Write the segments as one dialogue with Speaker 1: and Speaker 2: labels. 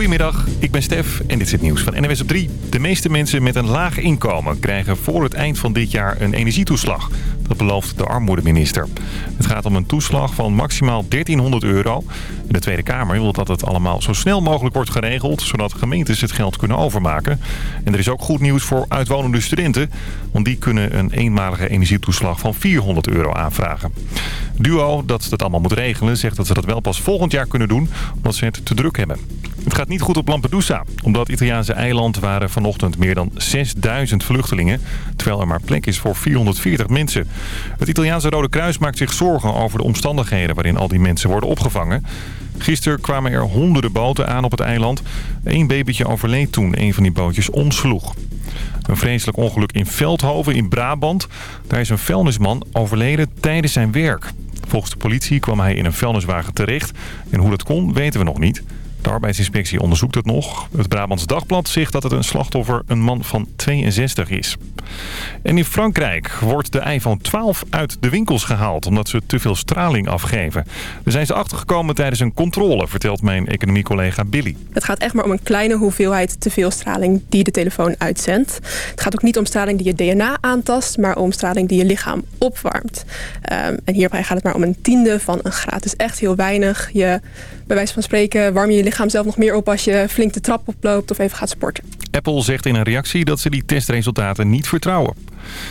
Speaker 1: Goedemiddag, ik ben Stef en dit is het nieuws van NWS op 3. De meeste mensen met een laag inkomen krijgen voor het eind van dit jaar een energietoeslag. Dat belooft de armoedeminister. Het gaat om een toeslag van maximaal 1300 euro. De Tweede Kamer wil dat het allemaal zo snel mogelijk wordt geregeld... zodat gemeentes het geld kunnen overmaken. En er is ook goed nieuws voor uitwonende studenten... want die kunnen een eenmalige energietoeslag van 400 euro aanvragen. Duo, dat het allemaal moet regelen, zegt dat ze dat wel pas volgend jaar kunnen doen... omdat ze het te druk hebben. Het gaat niet goed op Lampedusa. Op dat Italiaanse eiland waren vanochtend meer dan 6000 vluchtelingen... terwijl er maar plek is voor 440 mensen. Het Italiaanse Rode Kruis maakt zich zorgen over de omstandigheden... waarin al die mensen worden opgevangen. Gisteren kwamen er honderden boten aan op het eiland. Eén babytje overleed toen een van die bootjes omsloeg. Een vreselijk ongeluk in Veldhoven in Brabant. Daar is een vuilnisman overleden tijdens zijn werk. Volgens de politie kwam hij in een vuilniswagen terecht. En hoe dat kon, weten we nog niet. De arbeidsinspectie onderzoekt het nog. Het Brabants Dagblad zegt dat het een slachtoffer een man van 62 is. En in Frankrijk wordt de iPhone 12 uit de winkels gehaald... omdat ze te veel straling afgeven. Daar zijn ze achtergekomen tijdens een controle, vertelt mijn economiecollega Billy.
Speaker 2: Het gaat echt maar om een kleine hoeveelheid te veel straling die de telefoon uitzendt. Het gaat ook niet om straling die je DNA aantast... maar om straling die je lichaam opwarmt. Um, en hierbij gaat het maar om een tiende van een graad. Dus echt heel weinig. Je, bij wijze van spreken warm je je lichaam zelf nog meer op... als je flink de trap oploopt of even gaat sporten.
Speaker 1: Apple zegt in een reactie dat ze die testresultaten niet vertrouwen.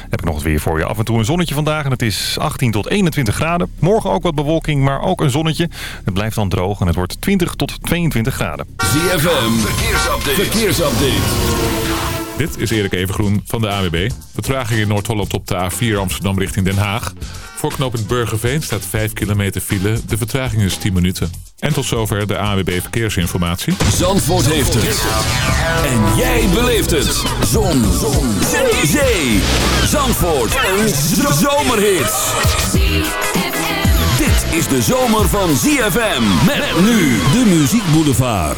Speaker 1: Heb ik nog het weer voor je. Af en toe een zonnetje vandaag en het is 18 tot 21 graden. Morgen ook wat bewolking, maar ook een zonnetje. Het blijft dan droog en het wordt 20 tot 22 graden.
Speaker 3: ZFM, verkeersupdate. verkeersupdate.
Speaker 4: Dit is Erik Evengroen van de AWB. Vertraging in Noord-Holland op de A4 Amsterdam richting Den Haag. Voor knooppunt Burgerveen staat 5 kilometer file. De vertraging is 10 minuten. En tot zover de AWB Verkeersinformatie.
Speaker 3: Zandvoort heeft het. En jij beleeft het. Zon. Zon. Zee. Zandvoort. Een zomerhit. Dit is de zomer van ZFM. Met nu de Muziek Boulevard.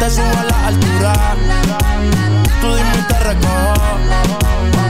Speaker 5: te subo a la altura. Tú dime y te recojo.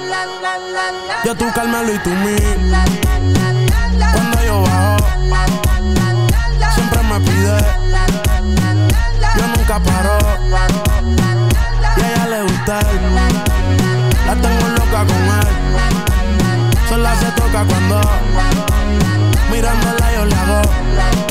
Speaker 5: yo tú Carmelo y tú mí. Cuando yo bajo, siempre me pide. Yo nunca paro. Y a ella le gusta. La tengo loca con él. Sola se toca cuando mirándola yo le hago.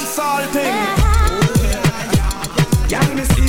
Speaker 6: dancehall thing. Young Miss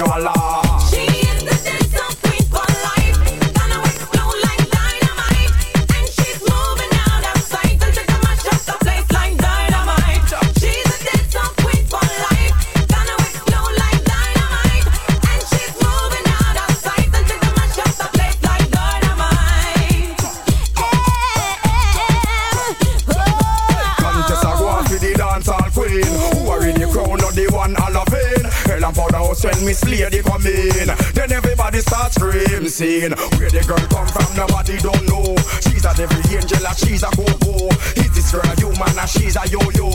Speaker 6: llevarla insane. Where the girl come from, nobody don't know. She's a devil angel, and she's a go-go. Is this girl a human, and she's a yo-yo?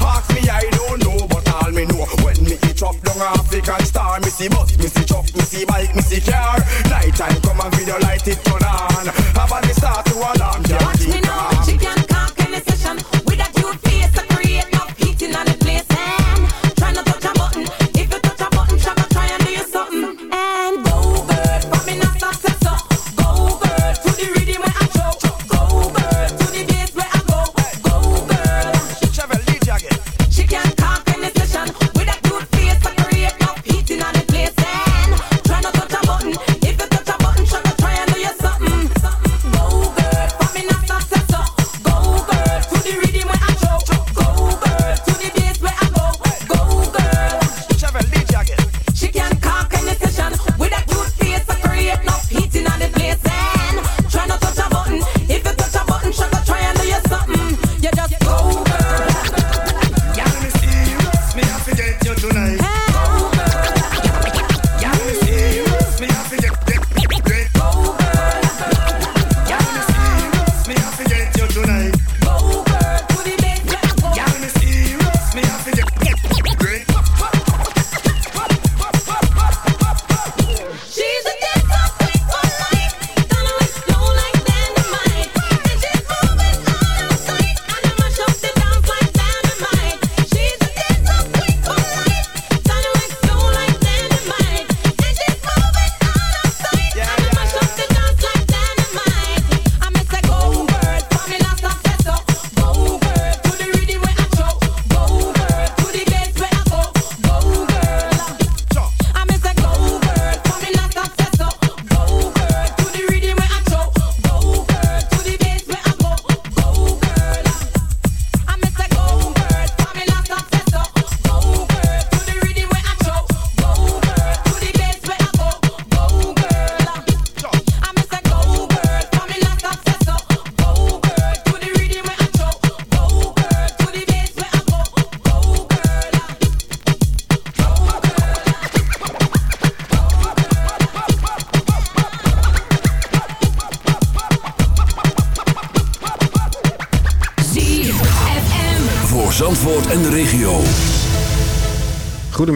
Speaker 6: Ask me, I don't know, but all me know. When me chop down African star, me see bus, me see truck, me see bike, me see car.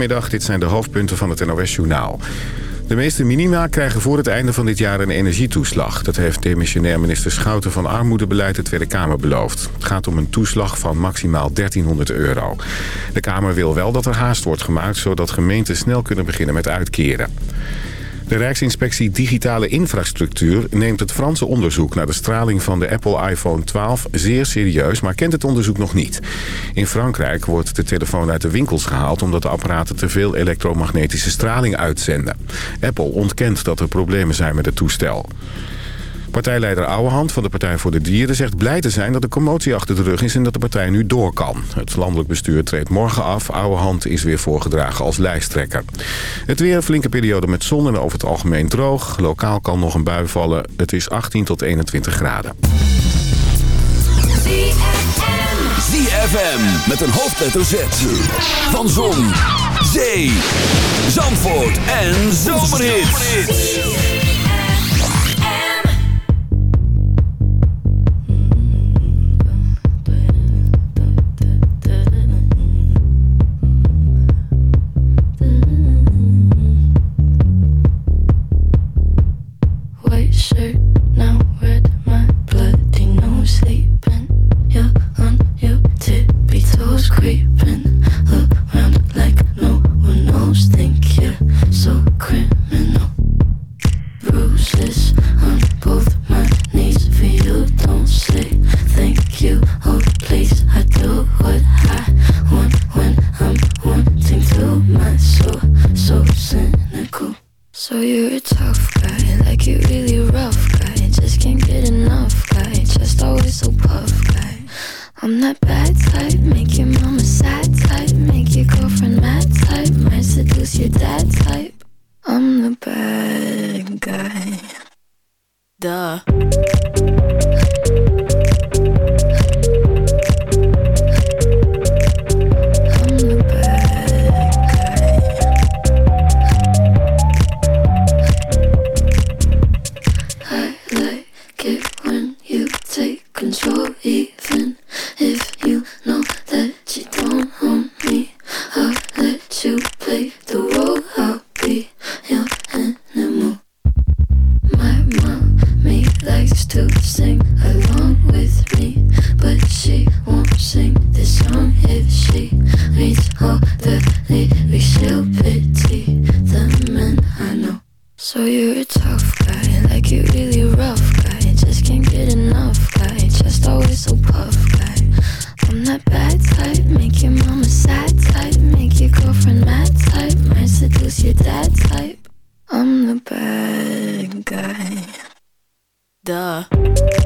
Speaker 7: Goedemiddag, dit zijn de hoofdpunten van het NOS-journaal. De meeste minima krijgen voor het einde van dit jaar een energietoeslag. Dat heeft demissionair minister Schouten van Armoedebeleid de Tweede Kamer beloofd. Het gaat om een toeslag van maximaal 1300 euro. De Kamer wil wel dat er haast wordt gemaakt... zodat gemeenten snel kunnen beginnen met uitkeren. De Rijksinspectie Digitale Infrastructuur neemt het Franse onderzoek naar de straling van de Apple iPhone 12 zeer serieus, maar kent het onderzoek nog niet. In Frankrijk wordt de telefoon uit de winkels gehaald omdat de apparaten te veel elektromagnetische straling uitzenden. Apple ontkent dat er problemen zijn met het toestel. Partijleider Ouwehand van de Partij voor de Dieren zegt blij te zijn dat de commotie achter de rug is en dat de partij nu door kan. Het landelijk bestuur treedt morgen af. Ouwehand is weer voorgedragen als lijsttrekker. Het weer, flinke periode met zon en over het algemeen droog. Lokaal kan nog een bui vallen. Het is 18 tot 21 graden.
Speaker 3: ZFM met een hoofdletter Z van zon, zee, Zandvoort en
Speaker 8: Zomerhit. Guy. Duh.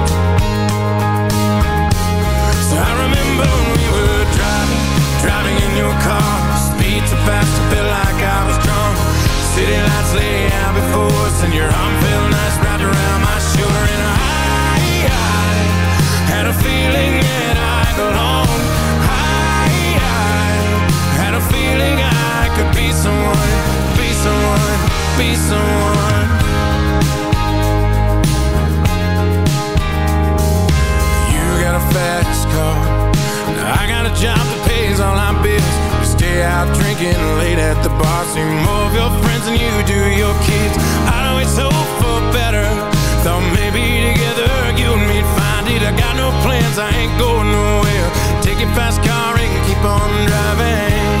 Speaker 9: Fast, I felt like I was drunk. City lights lay out before us, and your arm felt nice wrapped around my shoulder. And I, I had a feeling that I belonged. I, I had a feeling I could be someone, be someone, be someone. You got a fast car. I got a job that pays all our bills. You stay out drinking late at the bar. See more of your friends than you do your kids. I always hope for better. Thought maybe together you and me'd find it. I got no plans, I ain't going nowhere. Take your fast car and keep on driving.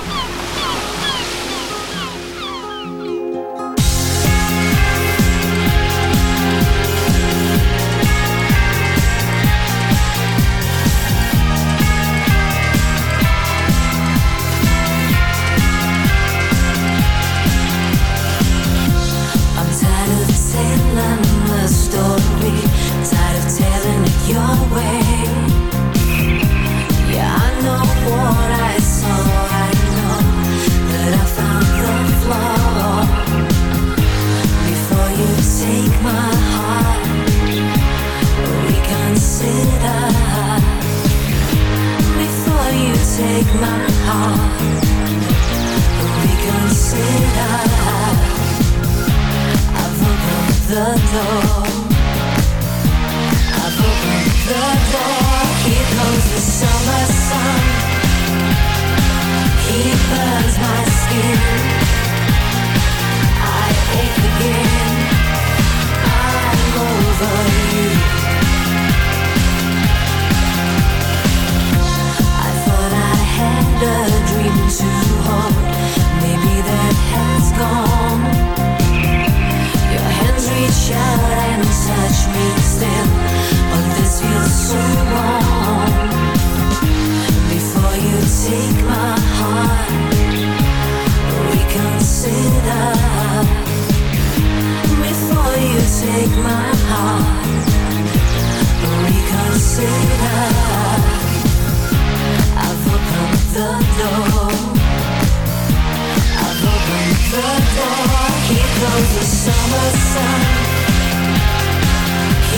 Speaker 10: the door. I've opened the door. Here comes the summer sun. He burns my skin. I ache again. And touch me still, but this feels so wrong. Before you take my heart, reconsider. Before you take my heart, reconsider. I've opened the door. I've opened the door. Here the summer sun.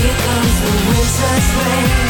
Speaker 10: Here comes the winter's rain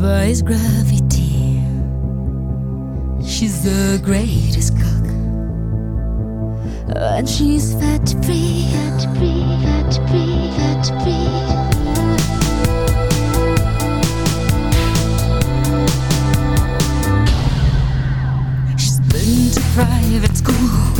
Speaker 11: defies gravity. She's the greatest cook. And she's fat free, fat free, fat free, fat free. Private school.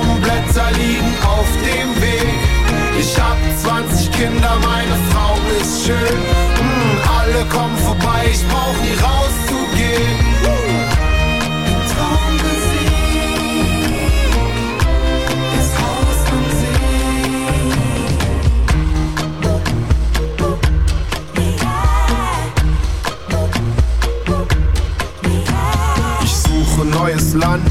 Speaker 12: Orangenbaumblätter liegen auf dem Weg. Ich hab 20 Kinder, meine Frau ist schön. Mm, alle kommen vorbei, ich brauch nie rauszugehen. Traummusik, das Haus am Ich suche neues Land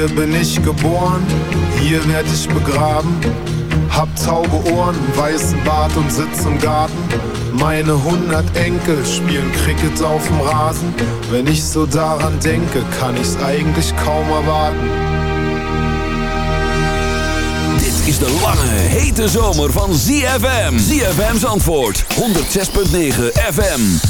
Speaker 12: Hier bin ich geboren, hier werd ich begraben. Hab taube Ohren, weißen Bart und sitz im Garten. Meine hundert Enkel spielen Cricket auf dem Rasen. Wenn ich so daran denke, kann ich's eigentlich kaum erwarten.
Speaker 3: Dit is de lange, hete zomer van ZFM. ZFM's antwoord, 106.9 FM.